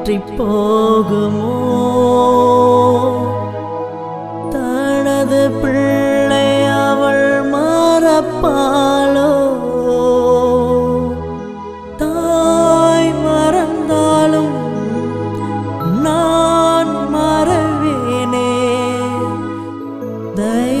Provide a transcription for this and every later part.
வற்றி போகுமோ? தனது பிள்ளை அவள் மறப்பாளோ? தாய் மறந்தாலும் நான் மறவேனே? தயவுள்ள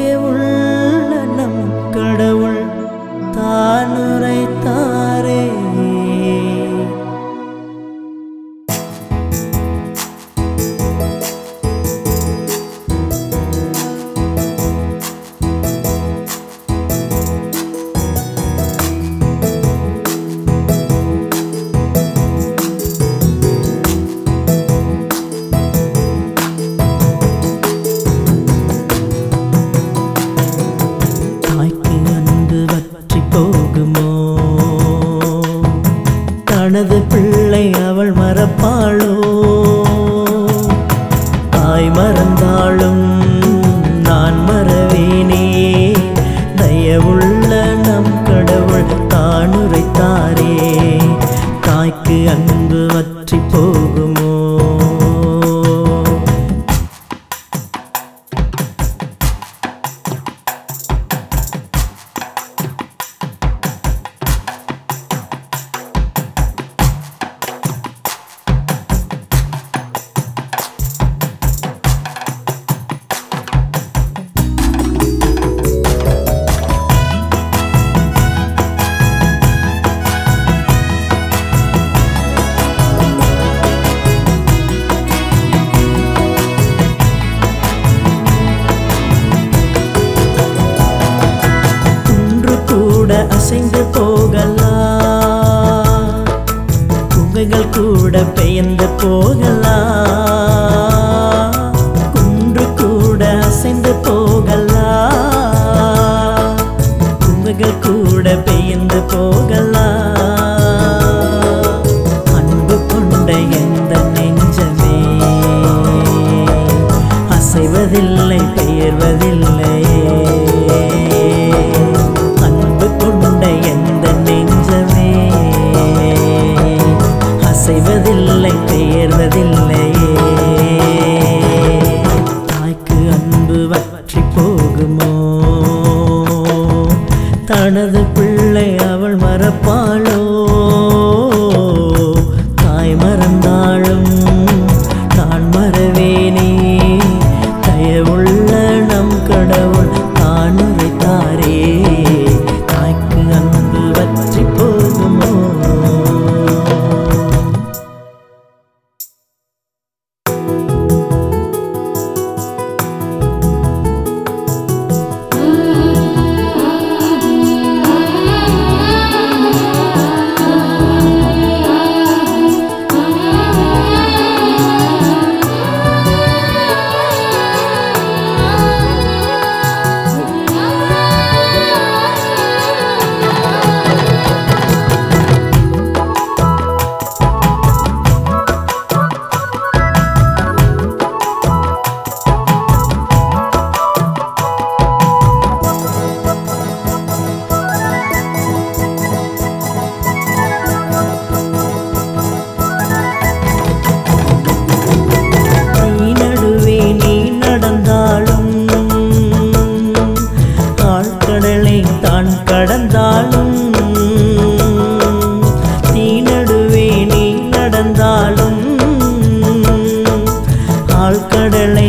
அவள் அசைந்து போகலாம். குகைகள் கூட பெயர்ந்து போகலாம். குன்று கூட அசைந்து போகலாம். குகைகள் கூட பெயர்ந்து போகலாம். அன்பு கொண்ட எந்த நெஞ்சமே அசைவதில்லை பெயர்வதில்லை. கடந்தாலும் தீ நடுவே நீ நடந்தாலும் ஆழ்கடலை